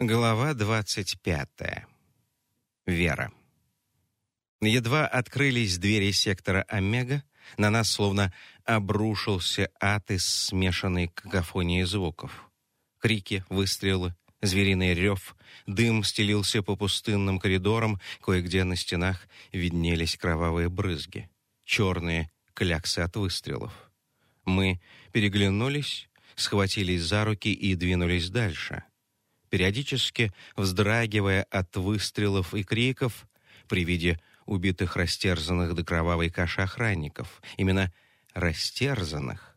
Глава двадцать пятая. Вера. Едва открылись двери сектора Омега, на нас словно обрушился ад из смешанной какофонии звуков. Крики, выстрелы, звериный рев, дым стелился по пустынным коридорам, кое-где на стенах виднелись кровавые брызги, черные кляксы от выстрелов. Мы переглянулись, схватились за руки и двинулись дальше — периодически вздрагивая от выстрелов и криков при виде убитых растерзанных до кровавой каши охранников. Именно растерзанных.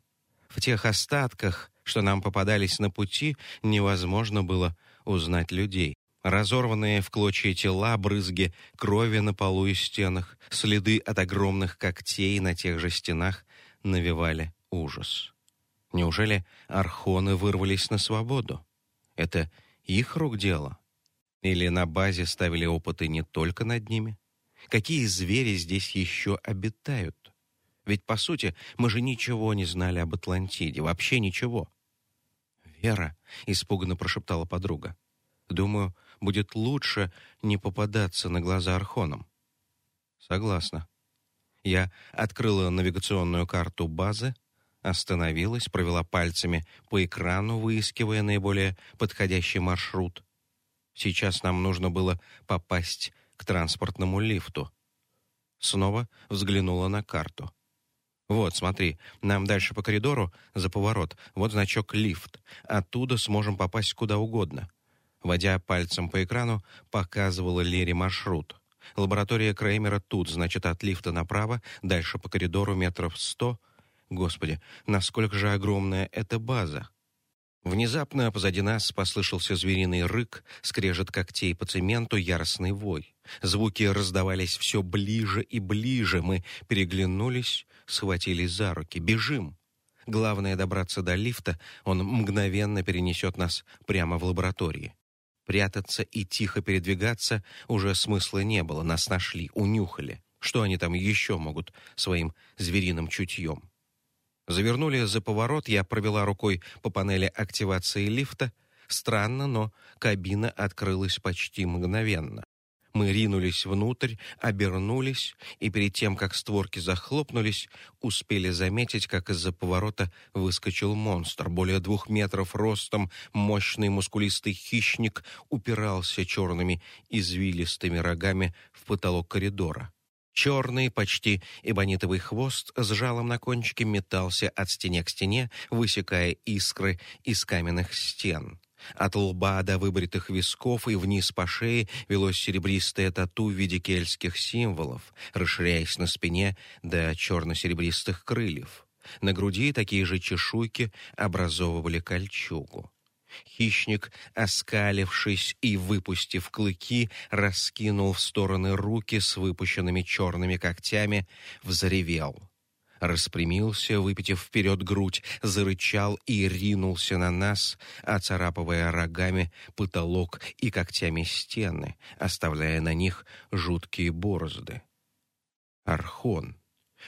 В тех остатках, что нам попадались на пути, невозможно было узнать людей. Разорванные в клочья тела, брызги крови на полу и стенах, следы от огромных когтей на тех же стенах навевали ужас. Неужели архоны вырвались на свободу? Это их рук дело? Или на базе ставили опыты не только над ними? Какие звери здесь еще обитают? Ведь, по сути, мы же ничего не знали об Атлантиде, вообще ничего. «Вера», — испуганно прошептала подруга, — «думаю, будет лучше не попадаться на глаза архонам». «Согласна». Я открыла навигационную карту базы, остановилась, провела пальцами по экрану, выискивая наиболее подходящий маршрут. Сейчас нам нужно было попасть к транспортному лифту. Снова взглянула на карту. Вот, смотри, нам дальше по коридору, за поворот, вот значок «Лифт». Оттуда сможем попасть куда угодно. Водя пальцем по экрану, показывала Лере маршрут. Лаборатория Креймера тут, значит, от лифта направо, дальше по коридору метров сто — Господи, насколько же огромная эта база! Внезапно позади нас послышался звериный рык, скрежет когтей по цементу, яростный вой. Звуки раздавались все ближе и ближе. Мы переглянулись, схватились за руки. «Бежим!» Главное добраться до лифта, он мгновенно перенесет нас прямо в лаборатории. Прятаться и тихо передвигаться уже смысла не было, нас нашли, унюхали. Что они там еще могут своим звериным чутьем? Завернули за поворот, я провела рукой по панели активации лифта. Странно, но кабина открылась почти мгновенно. Мы ринулись внутрь, обернулись, и перед тем, как створки захлопнулись, успели заметить, как из-за поворота выскочил монстр. Более двух метров ростом, мощный мускулистый хищник упирался черными извилистыми рогами в потолок коридора. Черный, почти эбонитовый хвост с жалом на кончике метался от стене к стене, высекая искры из каменных стен. От лба до выбритых висков и вниз по шее велось серебристое тату в виде кельтских символов, расширяясь на спине до черно-серебристых крыльев. На груди такие же чешуйки образовывали кольчугу. Хищник, оскалившись и выпустив клыки, раскинул в стороны руки с выпущенными черными когтями, взревел. Распрямился, выпитив вперед грудь, зарычал и ринулся на нас, оцарапывая рогами потолок и когтями стены, оставляя на них жуткие борозды. Архон.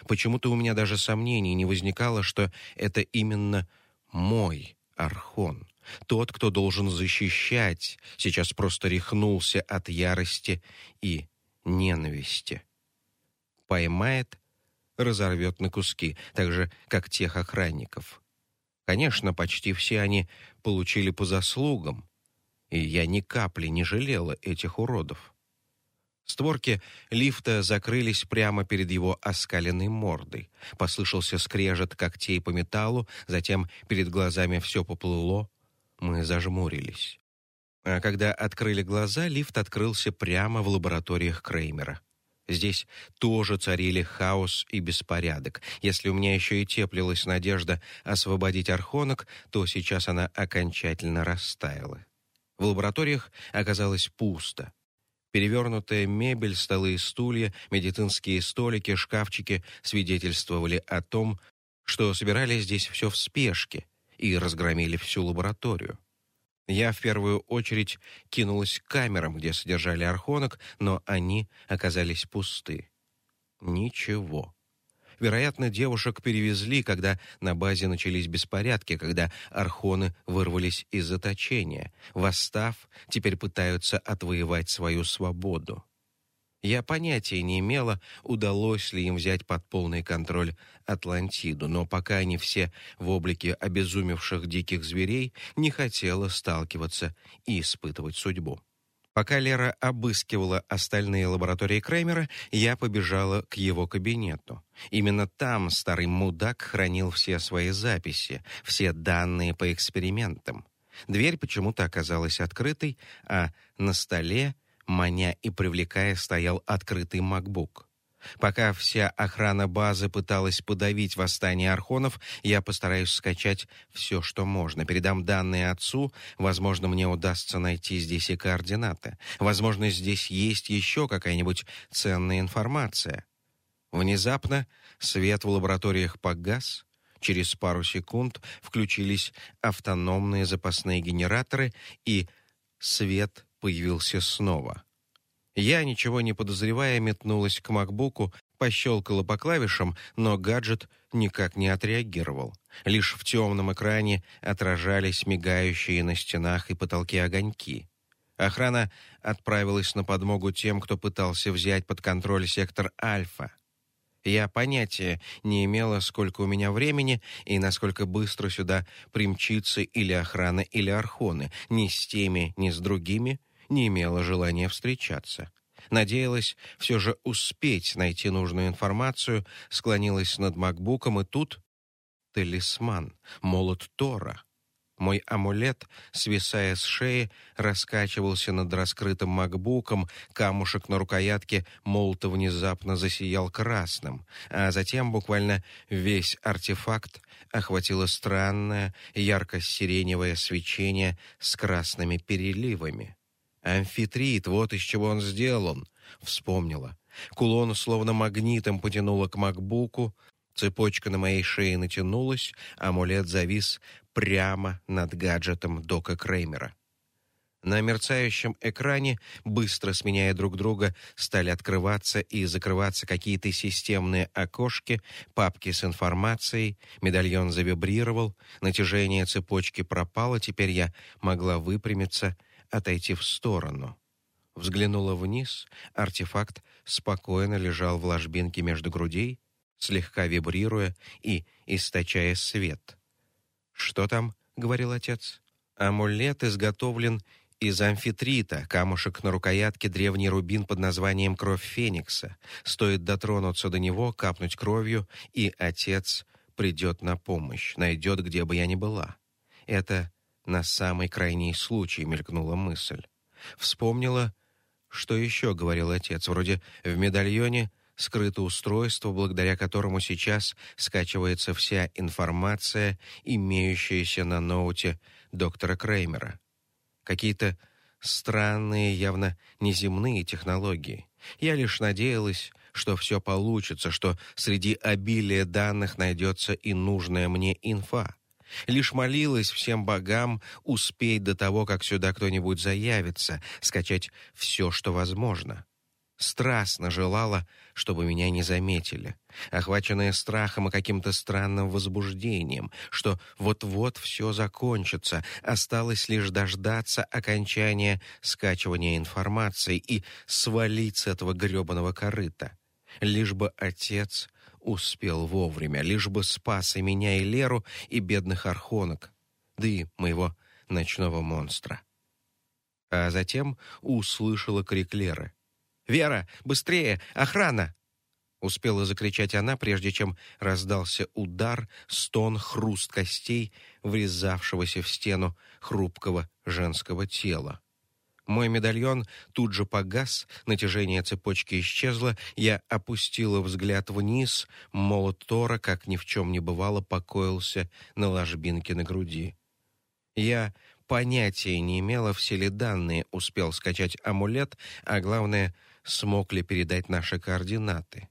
Почему-то у меня даже сомнений не возникало, что это именно мой Архон. Тот, кто должен защищать, сейчас просто рехнулся от ярости и ненависти. Поймает, разорвет на куски, так же, как тех охранников. Конечно, почти все они получили по заслугам, и я ни капли не жалела этих уродов. Створки лифта закрылись прямо перед его оскаленной мордой. Послышался скрежет когтей по металлу, затем перед глазами все поплыло, мы зажмурились. А когда открыли глаза, лифт открылся прямо в лабораториях Креймера. Здесь тоже царили хаос и беспорядок. Если у меня еще и теплилась надежда освободить архонок, то сейчас она окончательно растаяла. В лабораториях оказалось пусто. Перевернутая мебель, столы и стулья, медицинские столики, шкафчики свидетельствовали о том, что собирали здесь все в спешке — и разгромили всю лабораторию. Я в первую очередь кинулась к камерам, где содержали архонок, но они оказались пусты. Ничего. Вероятно, девушек перевезли, когда на базе начались беспорядки, когда архоны вырвались из заточения. Восстав, теперь пытаются отвоевать свою свободу. Я понятия не имела, удалось ли им взять под полный контроль Атлантиду, но пока они все в облике обезумевших диких зверей, не хотела сталкиваться и испытывать судьбу. Пока Лера обыскивала остальные лаборатории Креймера, я побежала к его кабинету. Именно там старый мудак хранил все свои записи, все данные по экспериментам. Дверь почему-то оказалась открытой, а на столе, маня и привлекая, стоял открытый MacBook. Пока вся охрана базы пыталась подавить восстание архонов, я постараюсь скачать все, что можно. Передам данные отцу, возможно, мне удастся найти здесь и координаты. Возможно, здесь есть еще какая-нибудь ценная информация. Внезапно свет в лабораториях погас. Через пару секунд включились автономные запасные генераторы, и свет появился снова. Я, ничего не подозревая, метнулась к макбуку, пощелкала по клавишам, но гаджет никак не отреагировал. Лишь в темном экране отражались мигающие на стенах и потолке огоньки. Охрана отправилась на подмогу тем, кто пытался взять под контроль сектор Альфа. Я понятия не имела, сколько у меня времени и насколько быстро сюда примчится или охрана, или архоны. Ни с теми, ни с другими не имела желания встречаться. Надеялась все же успеть найти нужную информацию, склонилась над макбуком, и тут талисман, молот Тора. Мой амулет, свисая с шеи, раскачивался над раскрытым макбуком, камушек на рукоятке молота внезапно засиял красным, а затем буквально весь артефакт охватило странное ярко-сиреневое свечение с красными переливами. Амфитрит, вот из чего он сделан. Вспомнила. Кулон словно магнитом потянуло к макбуку, цепочка на моей шее натянулась, амулет завис прямо над гаджетом Дока Креймера. На мерцающем экране, быстро сменяя друг друга, стали открываться и закрываться какие-то системные окошки, папки с информацией, медальон завибрировал, натяжение цепочки пропало, теперь я могла выпрямиться — отойти в сторону. Взглянула вниз, артефакт спокойно лежал в ложбинке между грудей, слегка вибрируя и источая свет. «Что там?» — говорил отец. «Амулет изготовлен из амфитрита, камушек на рукоятке древний рубин под названием «Кровь Феникса». Стоит дотронуться до него, капнуть кровью, и отец придет на помощь, найдет, где бы я ни была. Это на самый крайний случай мелькнула мысль. Вспомнила, что еще говорил отец, вроде в медальоне скрыто устройство, благодаря которому сейчас скачивается вся информация, имеющаяся на ноуте доктора Креймера. Какие-то странные, явно неземные технологии. Я лишь надеялась, что все получится, что среди обилия данных найдется и нужная мне инфа. Лишь молилась всем богам успеть до того, как сюда кто-нибудь заявится, скачать все, что возможно. Страстно желала, чтобы меня не заметили, охваченная страхом и каким-то странным возбуждением, что вот-вот все закончится, осталось лишь дождаться окончания скачивания информации и свалить с этого гребаного корыта. Лишь бы отец успел вовремя, лишь бы спас и меня, и Леру, и бедных архонок, да и моего ночного монстра. А затем услышала крик Леры. «Вера, быстрее! Охрана!» Успела закричать она, прежде чем раздался удар, стон, хруст костей, врезавшегося в стену хрупкого женского тела. Мой медальон тут же погас, натяжение цепочки исчезло, я опустила взгляд вниз, молот Тора, как ни в чем не бывало, покоился на ложбинке на груди. Я понятия не имела, все ли данные успел скачать амулет, а главное, смог ли передать наши координаты.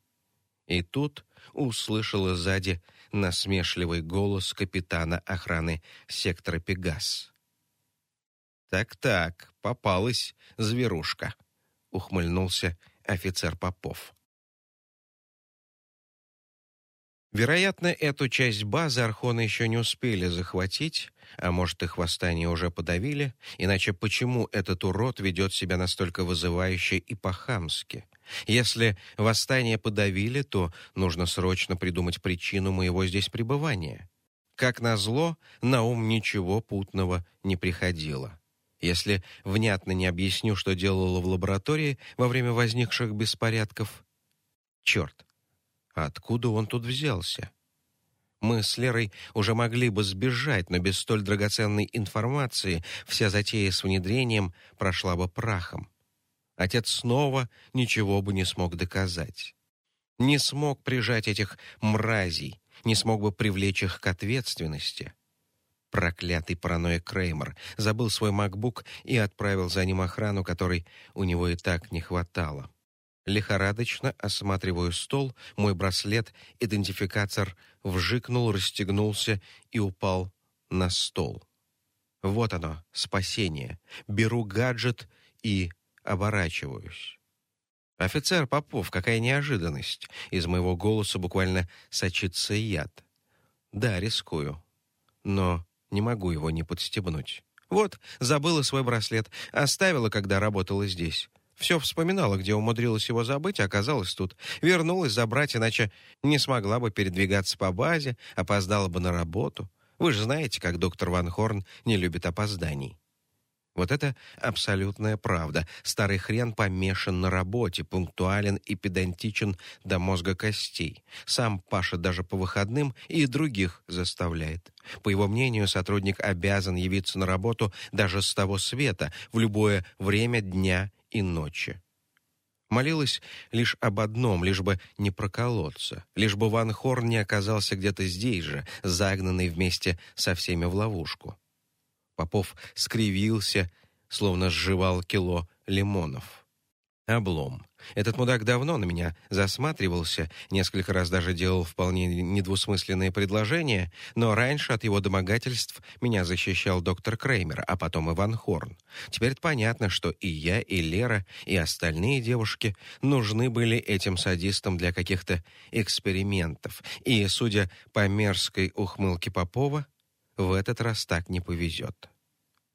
И тут услышала сзади насмешливый голос капитана охраны сектора Пегас. Так-так, попалась зверушка, ухмыльнулся офицер Попов. Вероятно, эту часть базы архоны еще не успели захватить, а может, их восстание уже подавили, иначе почему этот урод ведет себя настолько вызывающе и по-хамски? Если восстание подавили, то нужно срочно придумать причину моего здесь пребывания. Как назло, на ум ничего путного не приходило. Если внятно не объясню, что делала в лаборатории во время возникших беспорядков... Черт, откуда он тут взялся? Мы с Лерой уже могли бы сбежать, но без столь драгоценной информации вся затея с внедрением прошла бы прахом. Отец снова ничего бы не смог доказать. Не смог прижать этих мразей, не смог бы привлечь их к ответственности. Проклятый параноик Креймер забыл свой MacBook и отправил за ним охрану, которой у него и так не хватало. Лихорадочно осматриваю стол, мой браслет, идентификатор вжикнул, расстегнулся и упал на стол. Вот оно, спасение. Беру гаджет и оборачиваюсь. «Офицер Попов, какая неожиданность!» Из моего голоса буквально сочится яд. «Да, рискую. Но не могу его не подстебнуть. Вот, забыла свой браслет, оставила, когда работала здесь. Все вспоминала, где умудрилась его забыть, а оказалось тут. Вернулась забрать, иначе не смогла бы передвигаться по базе, опоздала бы на работу. Вы же знаете, как доктор Ван Хорн не любит опозданий. Вот это абсолютная правда. Старый хрен помешан на работе, пунктуален и педантичен до мозга костей. Сам пашет даже по выходным и других заставляет. По его мнению, сотрудник обязан явиться на работу даже с того света, в любое время дня и ночи. Молилась лишь об одном, лишь бы не проколоться, лишь бы Ван Хорн не оказался где-то здесь же, загнанный вместе со всеми в ловушку. Попов скривился, словно сживал кило лимонов. Облом. Этот мудак давно на меня засматривался, несколько раз даже делал вполне недвусмысленные предложения, но раньше от его домогательств меня защищал доктор Креймер, а потом Иван Хорн. Теперь понятно, что и я, и Лера, и остальные девушки нужны были этим садистам для каких-то экспериментов. И, судя по мерзкой ухмылке Попова, в этот раз так не повезет.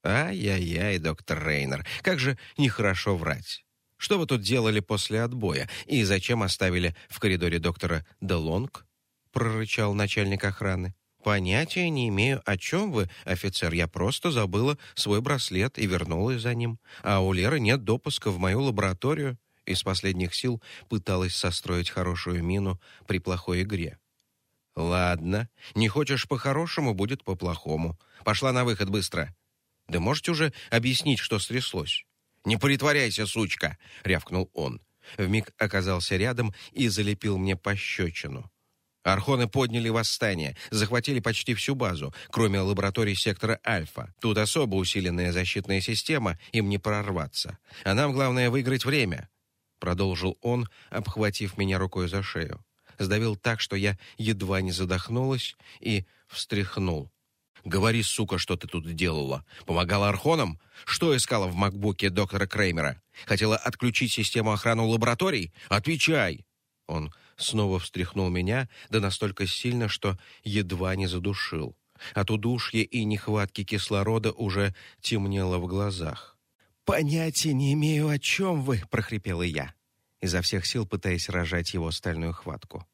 Ай-яй-яй, доктор Рейнер, как же нехорошо врать. Что вы тут делали после отбоя? И зачем оставили в коридоре доктора Делонг?» — прорычал начальник охраны. «Понятия не имею, о чем вы, офицер. Я просто забыла свой браслет и вернулась за ним. А у Леры нет допуска в мою лабораторию». Из последних сил пыталась состроить хорошую мину при плохой игре. «Ладно, не хочешь по-хорошему, будет по-плохому. Пошла на выход быстро. Да можете уже объяснить, что стряслось?» «Не притворяйся, сучка!» — рявкнул он. Вмиг оказался рядом и залепил мне пощечину. Архоны подняли восстание, захватили почти всю базу, кроме лабораторий сектора Альфа. Тут особо усиленная защитная система, им не прорваться. А нам главное выиграть время, продолжил он, обхватив меня рукой за шею. Сдавил так, что я едва не задохнулась и встряхнул. Говори, сука, что ты тут делала? Помогала архонам? Что искала в макбуке доктора Креймера? Хотела отключить систему охраны лабораторий? Отвечай!» Он снова встряхнул меня, да настолько сильно, что едва не задушил. От удушья и нехватки кислорода уже темнело в глазах. «Понятия не имею, о чем вы!» — прохрипела я, изо всех сил пытаясь рожать его стальную хватку.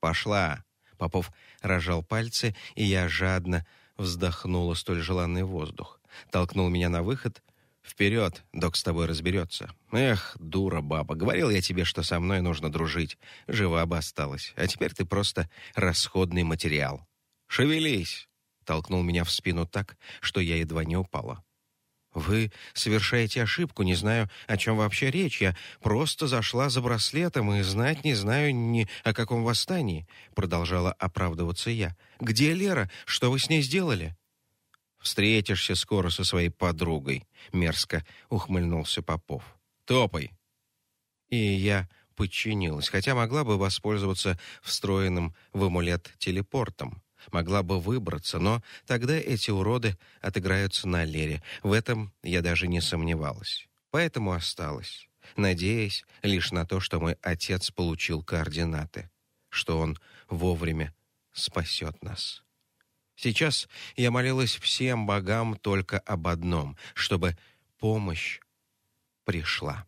«Пошла!» — Попов рожал пальцы, и я жадно вздохнула столь желанный воздух. Толкнул меня на выход. «Вперед, док с тобой разберется». «Эх, дура баба, говорил я тебе, что со мной нужно дружить. Жива бы осталась. А теперь ты просто расходный материал». «Шевелись!» — толкнул меня в спину так, что я едва не упала. «Вы совершаете ошибку, не знаю, о чем вообще речь. Я просто зашла за браслетом и знать не знаю ни о каком восстании», — продолжала оправдываться я. «Где Лера? Что вы с ней сделали?» «Встретишься скоро со своей подругой», — мерзко ухмыльнулся Попов. «Топай». И я подчинилась, хотя могла бы воспользоваться встроенным в амулет телепортом могла бы выбраться, но тогда эти уроды отыграются на Лере. В этом я даже не сомневалась. Поэтому осталась, надеясь лишь на то, что мой отец получил координаты. что Он вовремя спасет нас. Сейчас я молилась всем богам только об одном, чтобы помощь пришла.